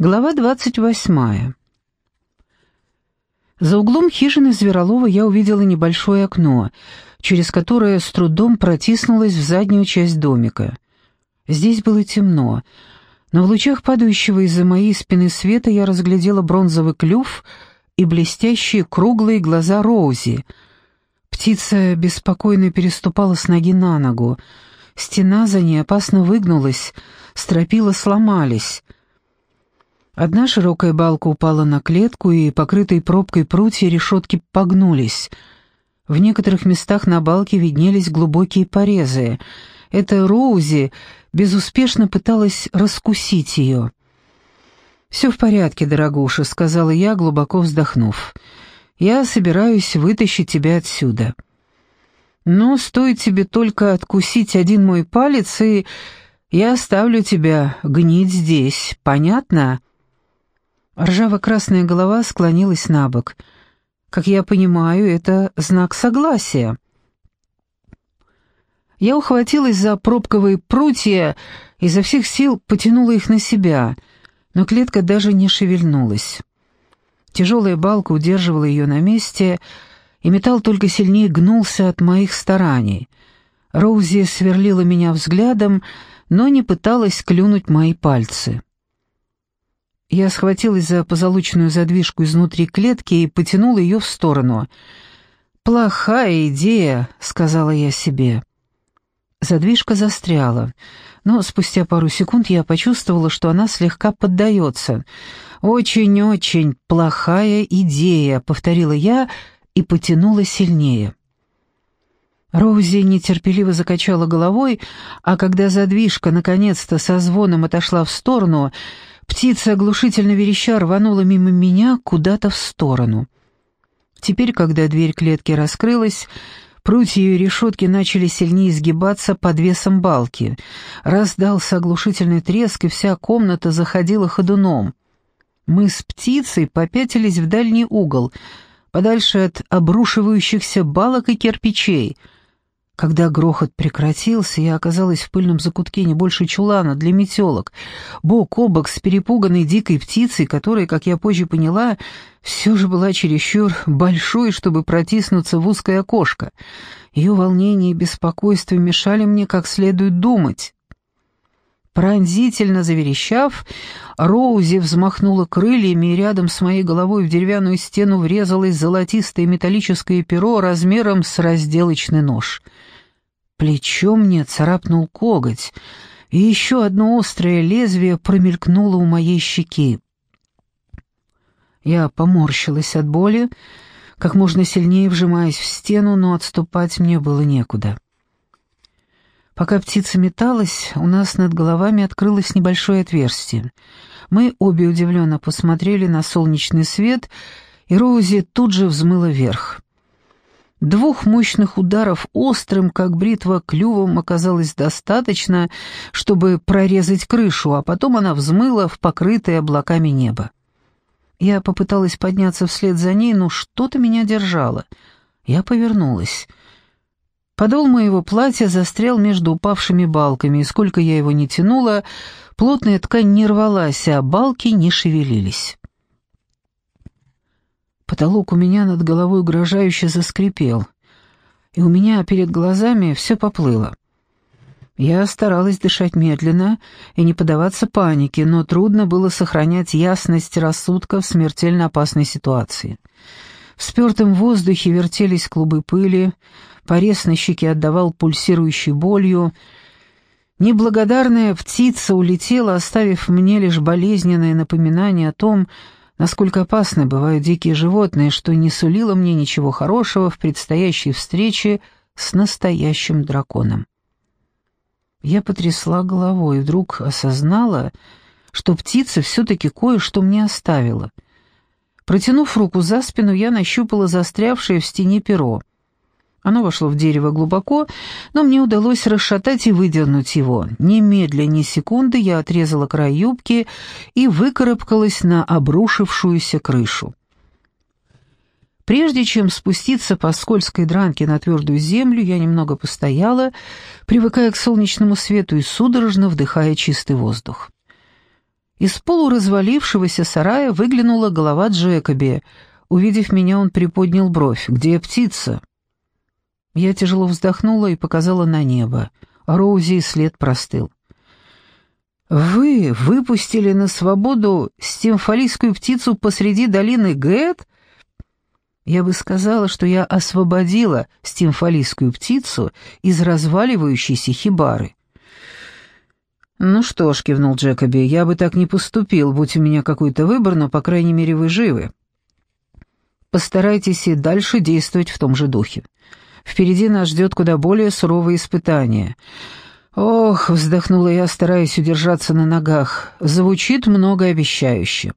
Глава двадцать восьмая. За углом хижины Зверолова я увидела небольшое окно, через которое с трудом протиснулась в заднюю часть домика. Здесь было темно, но в лучах падающего из-за моей спины света я разглядела бронзовый клюв и блестящие круглые глаза Роузи. Птица беспокойно переступала с ноги на ногу. Стена за ней опасно выгнулась, стропила сломались — Одна широкая балка упала на клетку, и покрытые пробкой прутья решетки погнулись. В некоторых местах на балке виднелись глубокие порезы. Это Роузи безуспешно пыталась раскусить ее. «Все в порядке, дорогуша», — сказала я, глубоко вздохнув. «Я собираюсь вытащить тебя отсюда. Но стоит тебе только откусить один мой палец, и я оставлю тебя гнить здесь, понятно?» Ржаво-красная голова склонилась на бок. «Как я понимаю, это знак согласия». Я ухватилась за пробковые прутья, и изо всех сил потянула их на себя, но клетка даже не шевельнулась. Тяжелая балка удерживала ее на месте, и металл только сильнее гнулся от моих стараний. Роузи сверлила меня взглядом, но не пыталась клюнуть мои пальцы. Я схватилась за позолоченную задвижку изнутри клетки и потянула ее в сторону. «Плохая идея», — сказала я себе. Задвижка застряла, но спустя пару секунд я почувствовала, что она слегка поддается. «Очень-очень плохая идея», — повторила я и потянула сильнее. Роузи нетерпеливо закачала головой, а когда задвижка наконец-то со звоном отошла в сторону, Птица, оглушительно вереща, рванула мимо меня куда-то в сторону. Теперь, когда дверь клетки раскрылась, прутья и решетки начали сильнее изгибаться под весом балки. Раздался оглушительный треск, и вся комната заходила ходуном. Мы с птицей попятились в дальний угол, подальше от обрушивающихся балок и кирпичей — когда грохот прекратился, я оказалась в пыльном закутке не больше чулана для метелок, бок о бок с перепуганной дикой птицей, которая, как я позже поняла, все же была чересчур большой, чтобы протиснуться в узкое окошко. Ее волнение и беспокойство мешали мне как следует думать. Пронзительно заверещав, Роузи взмахнула крыльями, и рядом с моей головой в деревянную стену врезалось золотистое металлическое перо размером с разделочный нож — Плечо мне царапнул коготь, и еще одно острое лезвие промелькнуло у моей щеки. Я поморщилась от боли, как можно сильнее вжимаясь в стену, но отступать мне было некуда. Пока птица металась, у нас над головами открылось небольшое отверстие. Мы обе удивленно посмотрели на солнечный свет, и Роузи тут же взмыла вверх. Двух мощных ударов острым, как бритва, клювом оказалось достаточно, чтобы прорезать крышу, а потом она взмыла в покрытое облаками небо. Я попыталась подняться вслед за ней, но что-то меня держало. Я повернулась. Подол моего платья застрял между упавшими балками, и сколько я его не тянула, плотная ткань не рвалась, а балки не шевелились. Потолок у меня над головой угрожающе заскрипел, и у меня перед глазами все поплыло. Я старалась дышать медленно и не поддаваться панике, но трудно было сохранять ясность рассудка в смертельно опасной ситуации. В спертом воздухе вертелись клубы пыли, порез на щеке отдавал пульсирующей болью. Неблагодарная птица улетела, оставив мне лишь болезненное напоминание о том, насколько опасны бывают дикие животные, что не сулило мне ничего хорошего в предстоящей встрече с настоящим драконом. Я потрясла головой и вдруг осознала, что птица все-таки кое-что мне оставила. Протянув руку за спину, я нащупала застрявшее в стене перо. Оно вошло в дерево глубоко, но мне удалось расшатать и выдернуть его. Немедля ни секунды я отрезала край юбки и выкарабкалась на обрушившуюся крышу. Прежде чем спуститься по скользкой дранке на твердую землю, я немного постояла, привыкая к солнечному свету и судорожно вдыхая чистый воздух. Из полуразвалившегося сарая выглянула голова Джекоби. Увидев меня, он приподнял бровь. «Где птица?» Я тяжело вздохнула и показала на небо. Роузи след простыл. «Вы выпустили на свободу стимфалийскую птицу посреди долины Гэт?» Я бы сказала, что я освободила стимфалийскую птицу из разваливающейся хибары. «Ну что ж», — кивнул Джекоби, — «я бы так не поступил, будь у меня какой-то выбор, но, по крайней мере, вы живы. Постарайтесь и дальше действовать в том же духе. Впереди нас ждет куда более суровое испытание». «Ох», — вздохнула я, стараясь удержаться на ногах, — «звучит многообещающе».